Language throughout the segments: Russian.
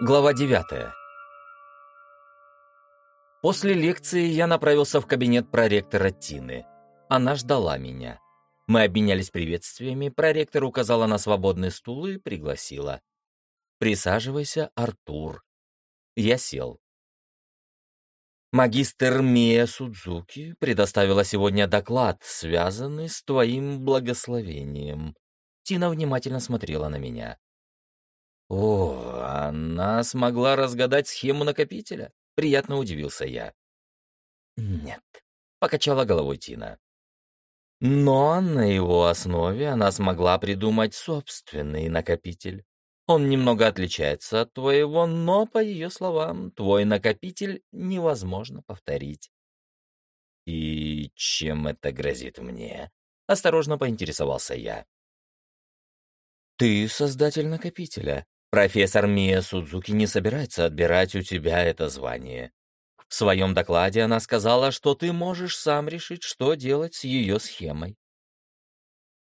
Глава 9. После лекции я направился в кабинет проректора Тины. Она ждала меня. Мы обменялись приветствиями, проректор указала на свободный стул и пригласила. «Присаживайся, Артур». Я сел. Магистр Мия Судзуки предоставила сегодня доклад, связанный с твоим благословением. Тина внимательно смотрела на меня. О, она смогла разгадать схему накопителя? Приятно удивился я. Нет, покачала головой Тина. Но на его основе она смогла придумать собственный накопитель. Он немного отличается от твоего, но, по ее словам, твой накопитель невозможно повторить. «И чем это грозит мне?» — осторожно поинтересовался я. «Ты создатель накопителя. Профессор Мия Судзуки не собирается отбирать у тебя это звание. В своем докладе она сказала, что ты можешь сам решить, что делать с ее схемой.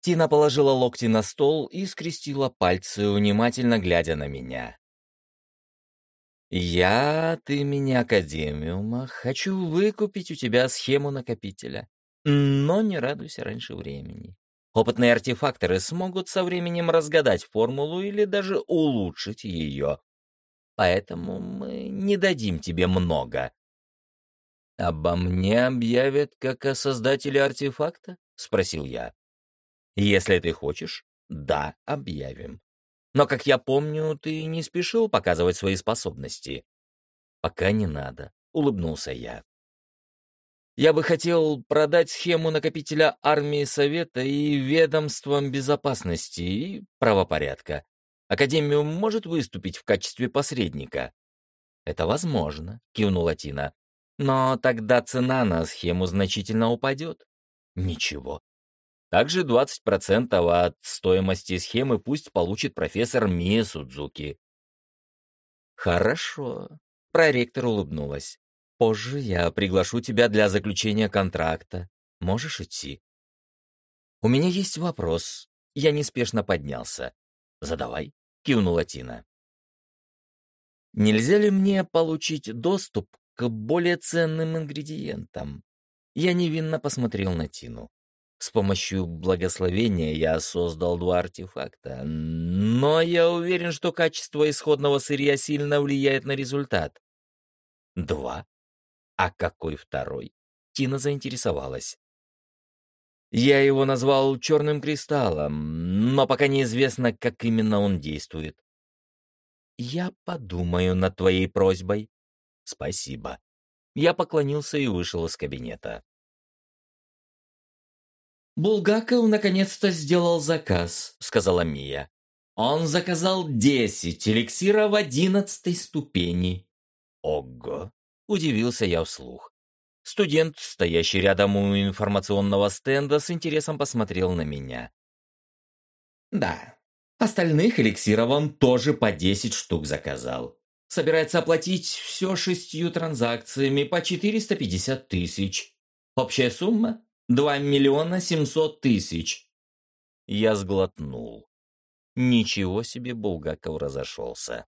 Тина положила локти на стол и скрестила пальцы, внимательно глядя на меня. «Я имени Академиума хочу выкупить у тебя схему накопителя, но не радуйся раньше времени. Опытные артефакторы смогут со временем разгадать формулу или даже улучшить ее. Поэтому мы не дадим тебе много. «Обо мне объявят как о создателе артефакта?» — спросил я. «Если ты хочешь, да, объявим. Но, как я помню, ты не спешил показывать свои способности». «Пока не надо», — улыбнулся я. Я бы хотел продать схему накопителя армии Совета и ведомствам безопасности и правопорядка. Академию может выступить в качестве посредника. Это возможно, кивнула Тина. Но тогда цена на схему значительно упадет. Ничего. Также 20% от стоимости схемы пусть получит профессор Мия Судзуки. Хорошо. Проректор улыбнулась. Позже я приглашу тебя для заключения контракта. Можешь идти. У меня есть вопрос. Я неспешно поднялся. Задавай, кивнула Тина. Нельзя ли мне получить доступ к более ценным ингредиентам? Я невинно посмотрел на Тину. С помощью благословения я создал два артефакта, но я уверен, что качество исходного сырья сильно влияет на результат. Два? А какой второй? Тина заинтересовалась. Я его назвал черным кристаллом, но пока неизвестно, как именно он действует. Я подумаю над твоей просьбой. Спасибо. Я поклонился и вышел из кабинета. «Булгаков наконец-то сделал заказ», — сказала Мия. «Он заказал десять эликсиров одиннадцатой ступени». «Ого! Удивился я вслух. Студент, стоящий рядом у информационного стенда, с интересом посмотрел на меня. «Да, остальных эликсиров он тоже по 10 штук заказал. Собирается оплатить все шестью транзакциями по 450 тысяч. Общая сумма — 2 миллиона 700 тысяч». Я сглотнул. Ничего себе Булгаков разошелся.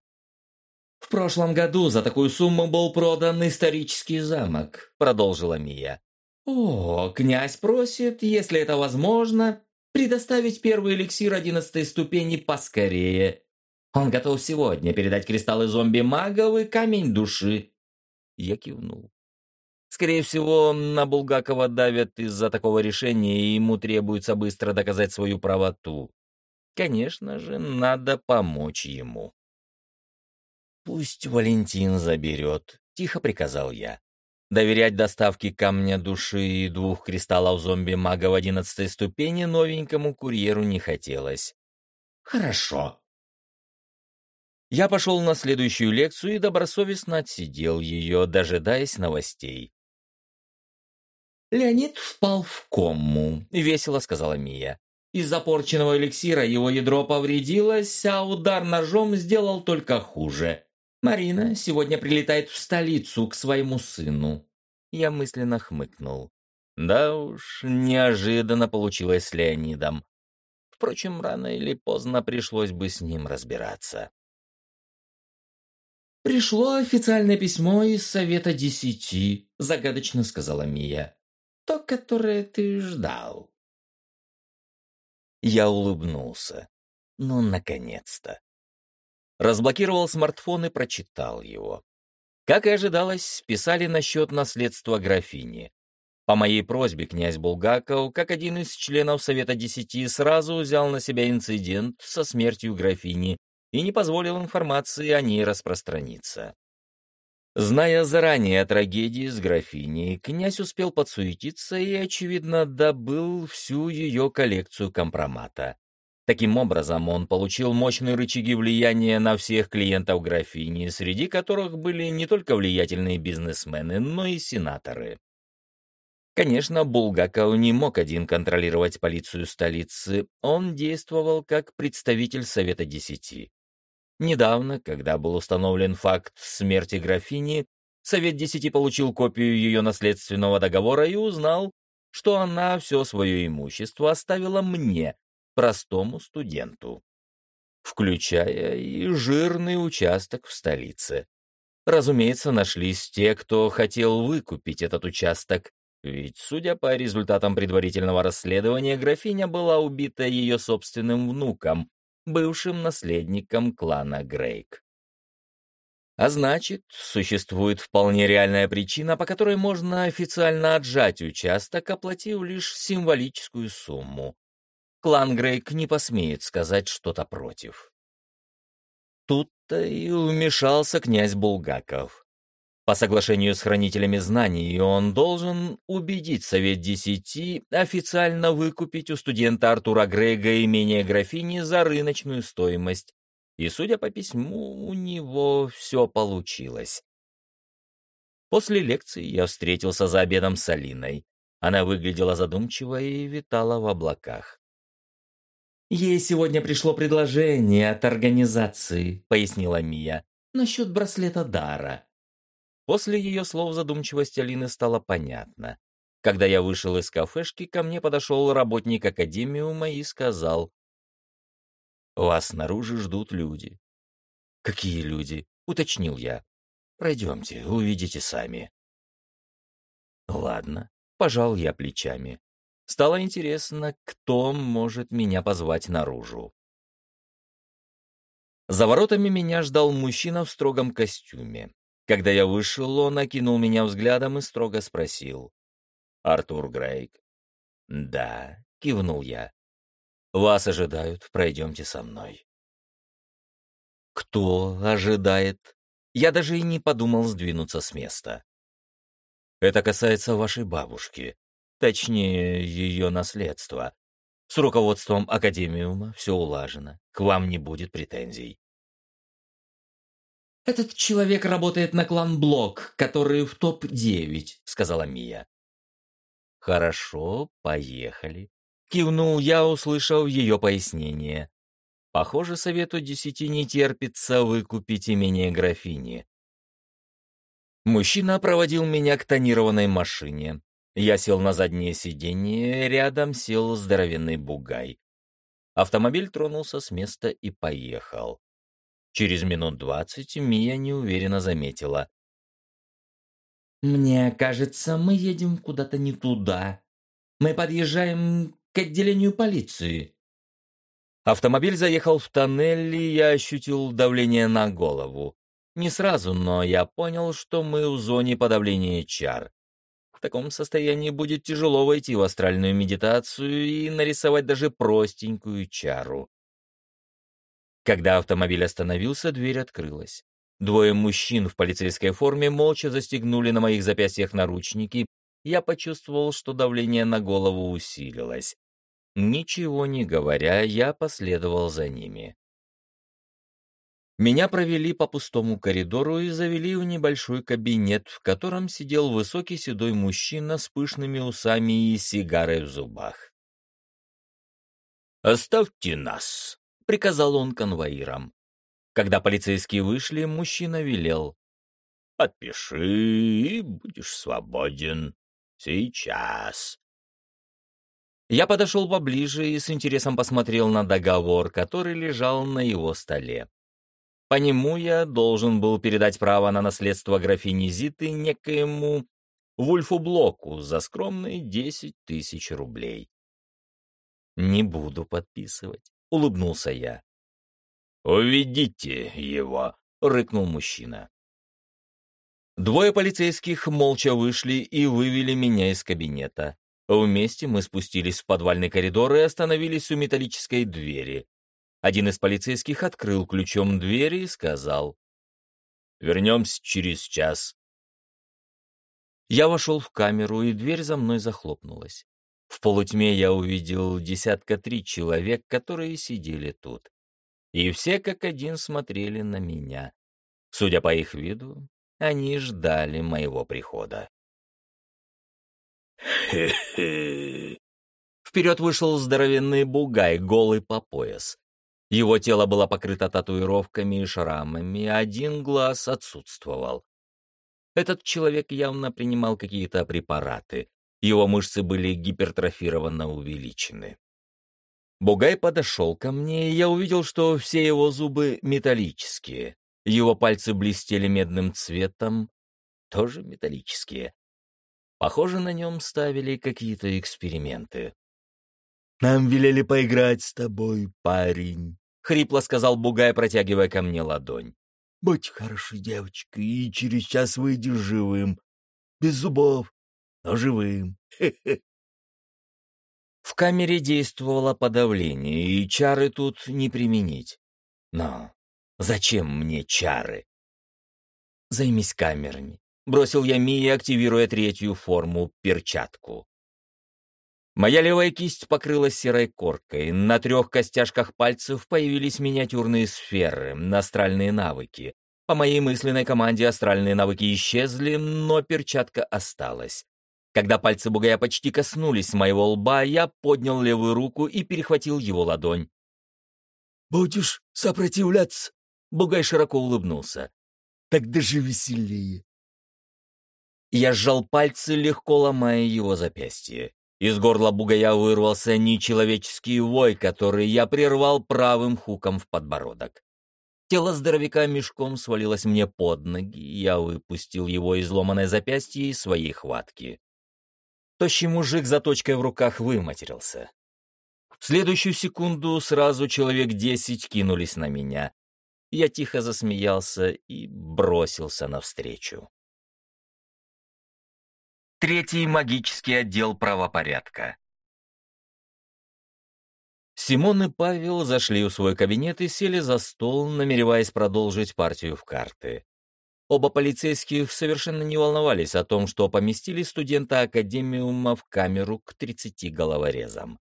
«В прошлом году за такую сумму был продан исторический замок», — продолжила Мия. «О, князь просит, если это возможно, предоставить первый эликсир одиннадцатой ступени поскорее. Он готов сегодня передать кристаллы зомби-магов и камень души». Я кивнул. Скорее всего, на Булгакова давят из-за такого решения, и ему требуется быстро доказать свою правоту. Конечно же, надо помочь ему. «Пусть Валентин заберет», — тихо приказал я. Доверять доставке камня души и двух кристаллов зомби-мага в одиннадцатой ступени новенькому курьеру не хотелось. «Хорошо». Я пошел на следующую лекцию и добросовестно отсидел ее, дожидаясь новостей. «Леонид впал в кому», — весело сказала Мия. Из-за порченного эликсира его ядро повредилось, а удар ножом сделал только хуже. Марина сегодня прилетает в столицу к своему сыну. Я мысленно хмыкнул. Да уж, неожиданно получилось с Леонидом. Впрочем, рано или поздно пришлось бы с ним разбираться. «Пришло официальное письмо из Совета Десяти», — загадочно сказала Мия. «То, которое ты ждал». Я улыбнулся. Ну, наконец-то. Разблокировал смартфон и прочитал его. Как и ожидалось, писали насчет наследства графини. По моей просьбе князь Булгаков, как один из членов Совета Десяти, сразу взял на себя инцидент со смертью графини и не позволил информации о ней распространиться. Зная заранее о трагедии с графиней, князь успел подсуетиться и, очевидно, добыл всю ее коллекцию компромата. Таким образом, он получил мощные рычаги влияния на всех клиентов графини, среди которых были не только влиятельные бизнесмены, но и сенаторы. Конечно, Булгаков не мог один контролировать полицию столицы, он действовал как представитель Совета Десяти. Недавно, когда был установлен факт смерти графини, Совет Десяти получил копию ее наследственного договора и узнал, что она все свое имущество оставила мне, простому студенту, включая и жирный участок в столице. Разумеется, нашлись те, кто хотел выкупить этот участок, ведь, судя по результатам предварительного расследования, графиня была убита ее собственным внуком, бывшим наследником клана Грейк. А значит, существует вполне реальная причина, по которой можно официально отжать участок, оплатив лишь символическую сумму. Клан Грейк не посмеет сказать что-то против. Тут-то и вмешался князь Булгаков. По соглашению с хранителями знаний он должен убедить Совет Десяти официально выкупить у студента Артура Грейга имение графини за рыночную стоимость. И, судя по письму, у него все получилось. После лекции я встретился за обедом с Алиной. Она выглядела задумчиво и витала в облаках. «Ей сегодня пришло предложение от организации», — пояснила Мия, — «насчет браслета Дара». После ее слов задумчивость Алины стало понятно. Когда я вышел из кафешки, ко мне подошел работник академиума и сказал, «Вас снаружи ждут люди». «Какие люди?» — уточнил я. «Пройдемте, увидите сами». «Ладно», — пожал я плечами. Стало интересно, кто может меня позвать наружу. За воротами меня ждал мужчина в строгом костюме. Когда я вышел, он окинул меня взглядом и строго спросил. «Артур Грейк?» «Да», — кивнул я. «Вас ожидают, пройдемте со мной». «Кто ожидает?» Я даже и не подумал сдвинуться с места. «Это касается вашей бабушки, точнее, ее наследства. С руководством Академиума все улажено, к вам не будет претензий. «Этот человек работает на клан Блок, который в топ-9», — сказала Мия. «Хорошо, поехали», — кивнул я, услышав ее пояснение. «Похоже, совету десяти не терпится выкупить имение графини». Мужчина проводил меня к тонированной машине. Я сел на заднее сиденье, рядом сел здоровенный бугай. Автомобиль тронулся с места и поехал. Через минут двадцать Мия неуверенно заметила. «Мне кажется, мы едем куда-то не туда. Мы подъезжаем к отделению полиции». Автомобиль заехал в тоннель, и я ощутил давление на голову. Не сразу, но я понял, что мы в зоне подавления чар. В таком состоянии будет тяжело войти в астральную медитацию и нарисовать даже простенькую чару. Когда автомобиль остановился, дверь открылась. Двое мужчин в полицейской форме молча застегнули на моих запястьях наручники. Я почувствовал, что давление на голову усилилось. Ничего не говоря, я последовал за ними. Меня провели по пустому коридору и завели в небольшой кабинет, в котором сидел высокий седой мужчина с пышными усами и сигарой в зубах. «Оставьте нас», приказал он конвоирам. Когда полицейские вышли, мужчина велел. «Подпиши, и будешь свободен. Сейчас». Я подошел поближе и с интересом посмотрел на договор, который лежал на его столе. По нему я должен был передать право на наследство графини Зиты некоему Вульфу Блоку за скромные десять тысяч рублей. «Не буду подписывать», — улыбнулся я. «Уведите его», — рыкнул мужчина. Двое полицейских молча вышли и вывели меня из кабинета. Вместе мы спустились в подвальный коридор и остановились у металлической двери. Один из полицейских открыл ключом дверь и сказал «Вернемся через час». Я вошел в камеру, и дверь за мной захлопнулась. В полутьме я увидел десятка три человек, которые сидели тут. И все как один смотрели на меня. Судя по их виду, они ждали моего прихода. «Хе-хе!» Вперед вышел здоровенный бугай, голый по пояс. Его тело было покрыто татуировками и шрамами, один глаз отсутствовал. Этот человек явно принимал какие-то препараты. Его мышцы были гипертрофированно увеличены. Бугай подошел ко мне, и я увидел, что все его зубы металлические. Его пальцы блестели медным цветом, тоже металлические. Похоже, на нем ставили какие-то эксперименты. «Нам велели поиграть с тобой, парень», — хрипло сказал Бугай, протягивая ко мне ладонь. «Будь хорошей девочкой, и через час выйдешь живым. Без зубов, но живым. Хе-хе». В камере действовало подавление, и чары тут не применить. Но зачем мне чары? Займись камерами. Бросил я Мии, активируя третью форму — перчатку. Моя левая кисть покрылась серой коркой, на трех костяшках пальцев появились миниатюрные сферы, астральные навыки. По моей мысленной команде астральные навыки исчезли, но перчатка осталась. Когда пальцы бугая почти коснулись моего лба, я поднял левую руку и перехватил его ладонь. «Будешь сопротивляться?» Бугай широко улыбнулся. «Так даже веселее». Я сжал пальцы, легко ломая его запястье. Из горла бугая вырвался нечеловеческий вой, который я прервал правым хуком в подбородок. Тело здоровяка мешком свалилось мне под ноги, я выпустил его изломанное запястье из своей хватки. Тощий мужик за точкой в руках выматерился. В следующую секунду сразу человек десять кинулись на меня. Я тихо засмеялся и бросился навстречу. Третий магический отдел правопорядка. Симон и Павел зашли в свой кабинет и сели за стол, намереваясь продолжить партию в карты. Оба полицейских совершенно не волновались о том, что поместили студента Академиума в камеру к 30 головорезам.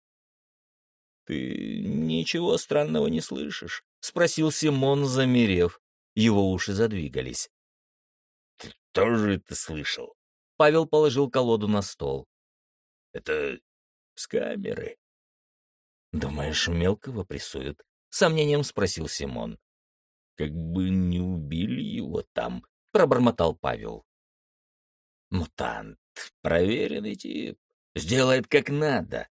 «Ты ничего странного не слышишь?» — спросил Симон, замерев. Его уши задвигались. «Ты тоже это слышал?» Павел положил колоду на стол. «Это с камеры». «Думаешь, мелкого прессуют?» — сомнением спросил Симон. «Как бы не убили его там», — пробормотал Павел. «Мутант, проверенный тип, сделает как надо».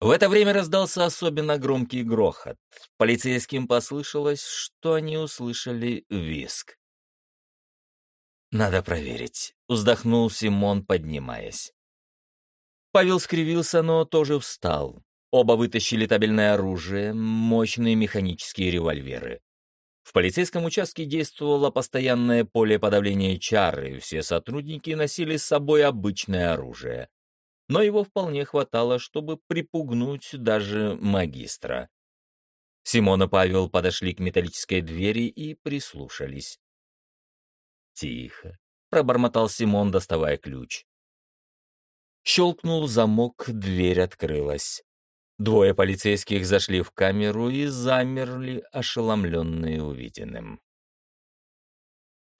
В это время раздался особенно громкий грохот. Полицейским послышалось, что они услышали виск. «Надо проверить», — вздохнул Симон, поднимаясь. Павел скривился, но тоже встал. Оба вытащили табельное оружие, мощные механические револьверы. В полицейском участке действовало постоянное поле подавления чары, все сотрудники носили с собой обычное оружие. Но его вполне хватало, чтобы припугнуть даже магистра. Симон и Павел подошли к металлической двери и прислушались. «Тихо», — пробормотал Симон, доставая ключ. Щелкнул замок, дверь открылась. Двое полицейских зашли в камеру и замерли, ошеломленные увиденным.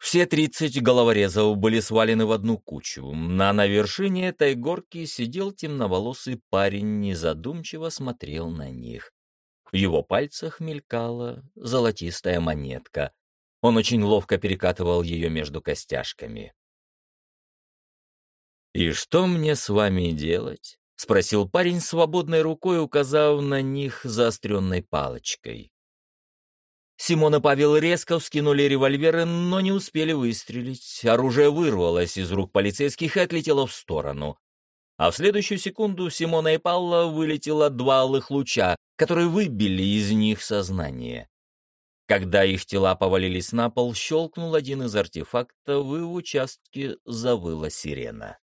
Все тридцать головорезов были свалены в одну кучу. На на вершине этой горки сидел темноволосый парень, незадумчиво смотрел на них. В его пальцах мелькала золотистая монетка. Он очень ловко перекатывал ее между костяшками. «И что мне с вами делать?» — спросил парень, свободной рукой указав на них заостренной палочкой. Симон и Павел резко вскинули револьверы, но не успели выстрелить. Оружие вырвалось из рук полицейских и отлетело в сторону. А в следующую секунду Симона и Павла вылетело два алых луча, которые выбили из них сознание. Когда их тела повалились на пол, щелкнул один из артефактов, и в участке завыла сирена.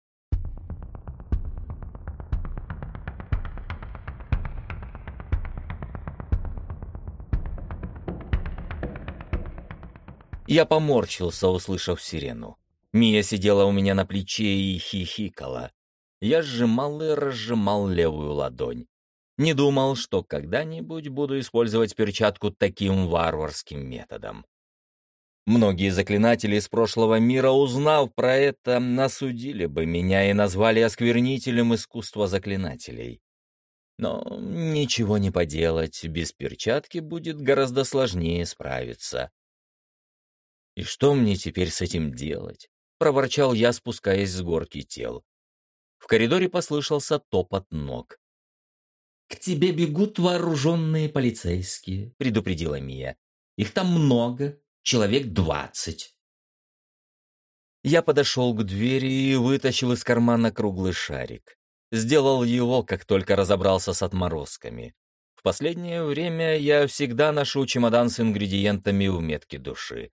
Я поморщился, услышав сирену. Мия сидела у меня на плече и хихикала. Я сжимал и разжимал левую ладонь. Не думал, что когда-нибудь буду использовать перчатку таким варварским методом. Многие заклинатели из прошлого мира, узнав про это, насудили бы меня и назвали осквернителем искусства заклинателей. Но ничего не поделать, без перчатки будет гораздо сложнее справиться. «И что мне теперь с этим делать?» — проворчал я, спускаясь с горки тел. В коридоре послышался топот ног. «К тебе бегут вооруженные полицейские», — предупредила Мия. «Их там много, человек двадцать». Я подошел к двери и вытащил из кармана круглый шарик. Сделал его, как только разобрался с отморозками. В последнее время я всегда ношу чемодан с ингредиентами в метке души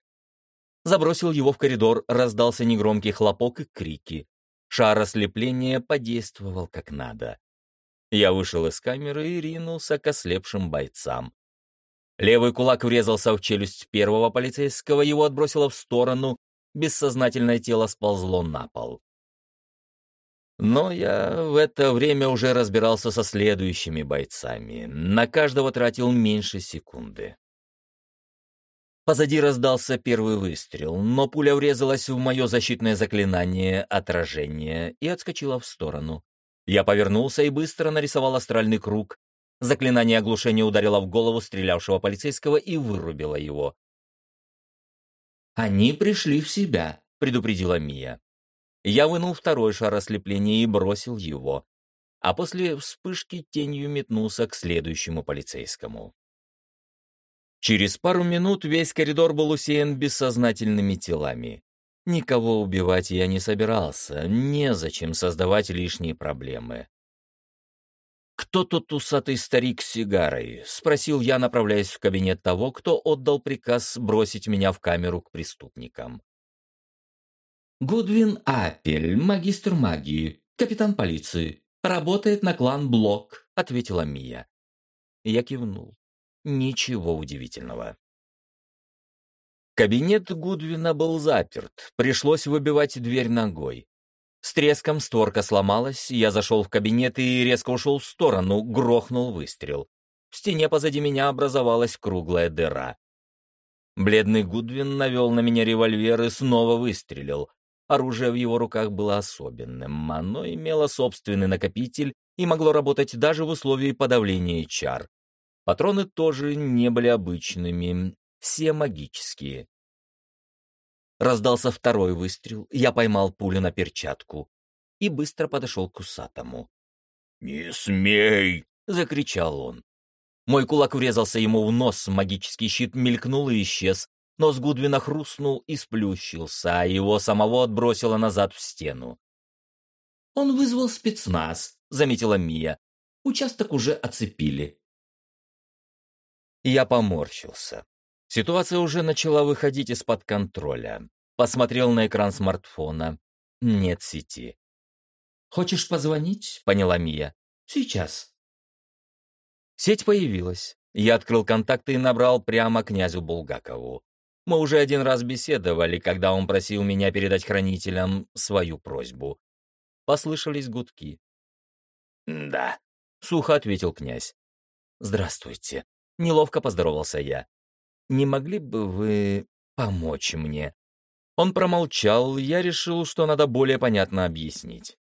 забросил его в коридор, раздался негромкий хлопок и крики. Шар ослепления подействовал как надо. Я вышел из камеры и ринулся к ослепшим бойцам. Левый кулак врезался в челюсть первого полицейского, его отбросило в сторону, бессознательное тело сползло на пол. Но я в это время уже разбирался со следующими бойцами. На каждого тратил меньше секунды. Позади раздался первый выстрел, но пуля врезалась в мое защитное заклинание отражения и отскочила в сторону. Я повернулся и быстро нарисовал астральный круг. Заклинание оглушения ударило в голову стрелявшего полицейского и вырубило его. «Они пришли в себя», — предупредила Мия. Я вынул второй шар ослепления и бросил его, а после вспышки тенью метнулся к следующему полицейскому. Через пару минут весь коридор был усеян бессознательными телами. Никого убивать я не собирался, незачем создавать лишние проблемы. «Кто тот усатый старик с сигарой?» — спросил я, направляясь в кабинет того, кто отдал приказ бросить меня в камеру к преступникам. «Гудвин Аппель, магистр магии, капитан полиции. Работает на клан Блок», — ответила Мия. Я кивнул. Ничего удивительного. Кабинет Гудвина был заперт, пришлось выбивать дверь ногой. С треском створка сломалась, я зашел в кабинет и резко ушел в сторону, грохнул выстрел. В стене позади меня образовалась круглая дыра. Бледный Гудвин навел на меня револьвер и снова выстрелил. Оружие в его руках было особенным, оно имело собственный накопитель и могло работать даже в условии подавления чар. Патроны тоже не были обычными, все магические. Раздался второй выстрел, я поймал пулю на перчатку и быстро подошел к усатому. «Не смей!» — закричал он. Мой кулак врезался ему в нос, магический щит мелькнул и исчез, нос Гудвина хрустнул и сплющился, а его самого отбросило назад в стену. «Он вызвал спецназ», — заметила Мия. «Участок уже оцепили». Я поморщился. Ситуация уже начала выходить из-под контроля. Посмотрел на экран смартфона. Нет сети. «Хочешь позвонить?» — поняла Мия. «Сейчас». Сеть появилась. Я открыл контакты и набрал прямо князю Булгакову. Мы уже один раз беседовали, когда он просил меня передать хранителям свою просьбу. Послышались гудки. «Да», — сухо ответил князь. «Здравствуйте», Неловко поздоровался я. «Не могли бы вы помочь мне?» Он промолчал, я решил, что надо более понятно объяснить.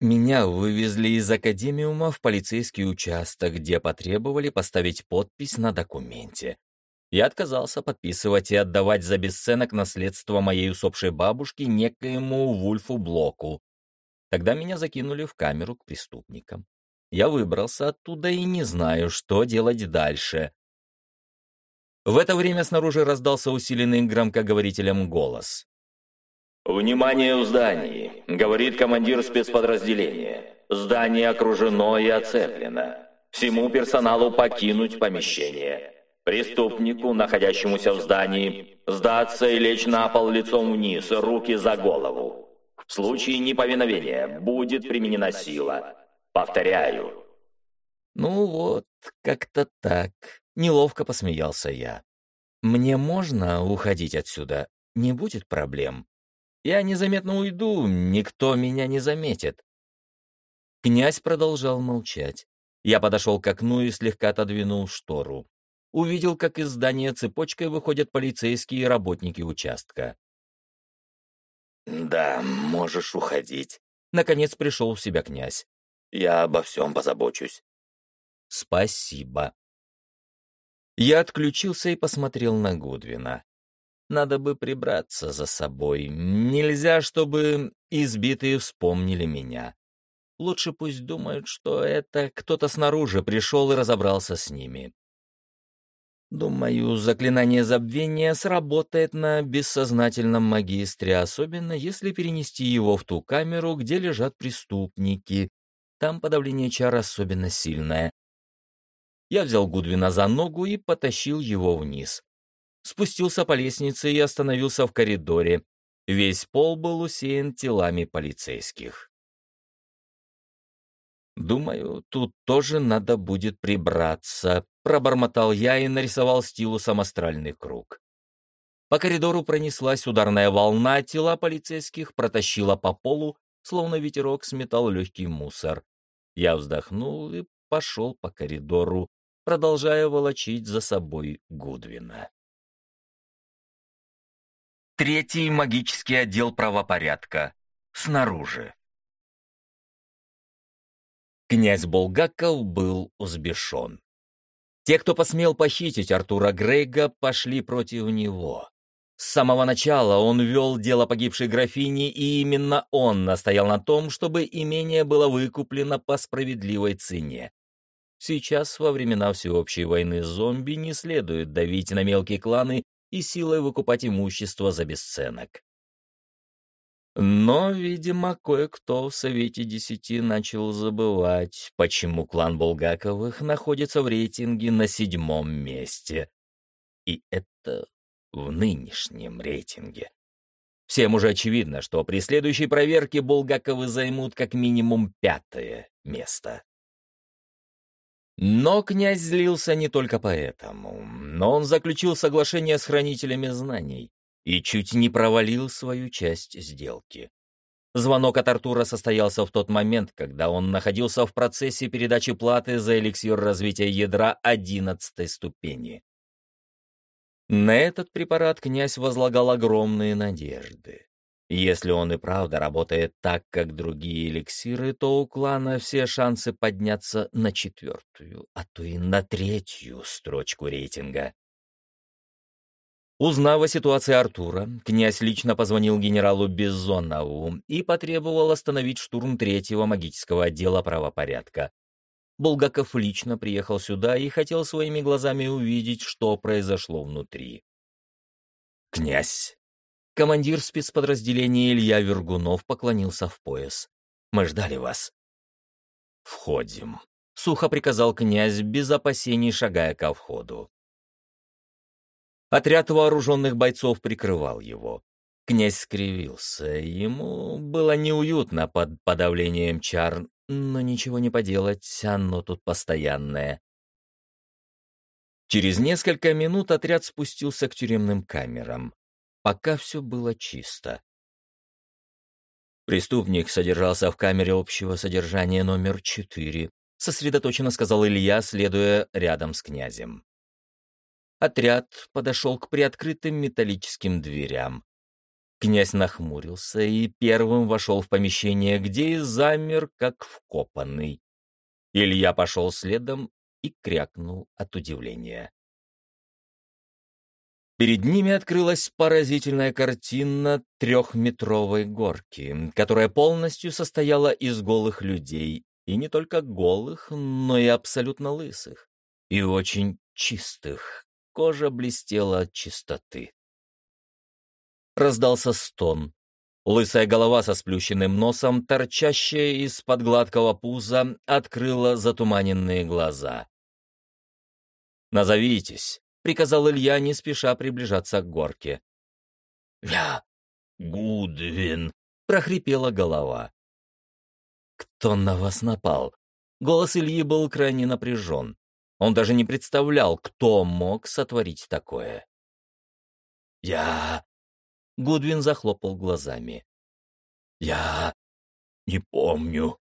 Меня вывезли из академиума в полицейский участок, где потребовали поставить подпись на документе. Я отказался подписывать и отдавать за бесценок наследство моей усопшей бабушки некоему Вульфу Блоку. Тогда меня закинули в камеру к преступникам. Я выбрался оттуда и не знаю, что делать дальше. В это время снаружи раздался усиленный громкоговорителем голос. «Внимание у зданий!» — говорит командир спецподразделения. «Здание окружено и оцеплено. Всему персоналу покинуть помещение. Преступнику, находящемуся в здании, сдаться и лечь на пол лицом вниз, руки за голову. В случае неповиновения будет применена сила. Повторяю». «Ну вот, как-то так», — неловко посмеялся я. «Мне можно уходить отсюда? Не будет проблем?» Я незаметно уйду, никто меня не заметит. Князь продолжал молчать. Я подошел к окну и слегка отодвинул штору. Увидел, как из здания цепочкой выходят полицейские и работники участка. «Да, можешь уходить», — наконец пришел в себя князь. «Я обо всем позабочусь». «Спасибо». Я отключился и посмотрел на Гудвина. Надо бы прибраться за собой. Нельзя, чтобы избитые вспомнили меня. Лучше пусть думают, что это кто-то снаружи пришел и разобрался с ними. Думаю, заклинание забвения сработает на бессознательном магистре, особенно если перенести его в ту камеру, где лежат преступники. Там подавление чар особенно сильное. Я взял Гудвина за ногу и потащил его вниз спустился по лестнице и остановился в коридоре. Весь пол был усеян телами полицейских. «Думаю, тут тоже надо будет прибраться», — пробормотал я и нарисовал стилусом астральный круг. По коридору пронеслась ударная волна, тела полицейских протащила по полу, словно ветерок сметал легкий мусор. Я вздохнул и пошел по коридору, продолжая волочить за собой Гудвина. Третий магический отдел правопорядка. Снаружи. Князь Булгаков был взбешен. Те, кто посмел похитить Артура Грейга, пошли против него. С самого начала он вел дело погибшей графини, и именно он настоял на том, чтобы имение было выкуплено по справедливой цене. Сейчас, во времена всеобщей войны зомби, не следует давить на мелкие кланы и силой выкупать имущество за бесценок. Но, видимо, кое-кто в Совете Десяти начал забывать, почему клан Булгаковых находится в рейтинге на седьмом месте. И это в нынешнем рейтинге. Всем уже очевидно, что при следующей проверке Булгаковы займут как минимум пятое место. Но князь злился не только поэтому, но он заключил соглашение с хранителями знаний и чуть не провалил свою часть сделки. Звонок от Артура состоялся в тот момент, когда он находился в процессе передачи платы за эликсир развития ядра одиннадцатой ступени. На этот препарат князь возлагал огромные надежды. Если он и правда работает так, как другие эликсиры, то у клана все шансы подняться на четвертую, а то и на третью строчку рейтинга. Узнав о ситуации Артура, князь лично позвонил генералу Бизонову и потребовал остановить штурм третьего магического отдела правопорядка. Булгаков лично приехал сюда и хотел своими глазами увидеть, что произошло внутри. «Князь, Командир спецподразделения Илья Вергунов поклонился в пояс. «Мы ждали вас». «Входим», — сухо приказал князь, без опасений шагая ко входу. Отряд вооруженных бойцов прикрывал его. Князь скривился. Ему было неуютно под подавлением чар, но ничего не поделать, оно тут постоянное. Через несколько минут отряд спустился к тюремным камерам. Пока все было чисто. Преступник содержался в камере общего содержания номер четыре, сосредоточенно сказал Илья, следуя рядом с князем. Отряд подошел к приоткрытым металлическим дверям. Князь нахмурился и первым вошел в помещение, где и замер, как вкопанный. Илья пошел следом и крякнул от удивления. Перед ними открылась поразительная картина трехметровой горки, которая полностью состояла из голых людей, и не только голых, но и абсолютно лысых, и очень чистых, кожа блестела от чистоты. Раздался стон. Лысая голова со сплющенным носом, торчащая из-под гладкого пуза, открыла затуманенные глаза. «Назовитесь», — приказал Илья, не спеша приближаться к горке. «Я Гудвин», — прохрипела голова. «Кто на вас напал?» Голос Ильи был крайне напряжен. Он даже не представлял, кто мог сотворить такое. «Я...» Гудвин захлопал глазами. «Я... не помню».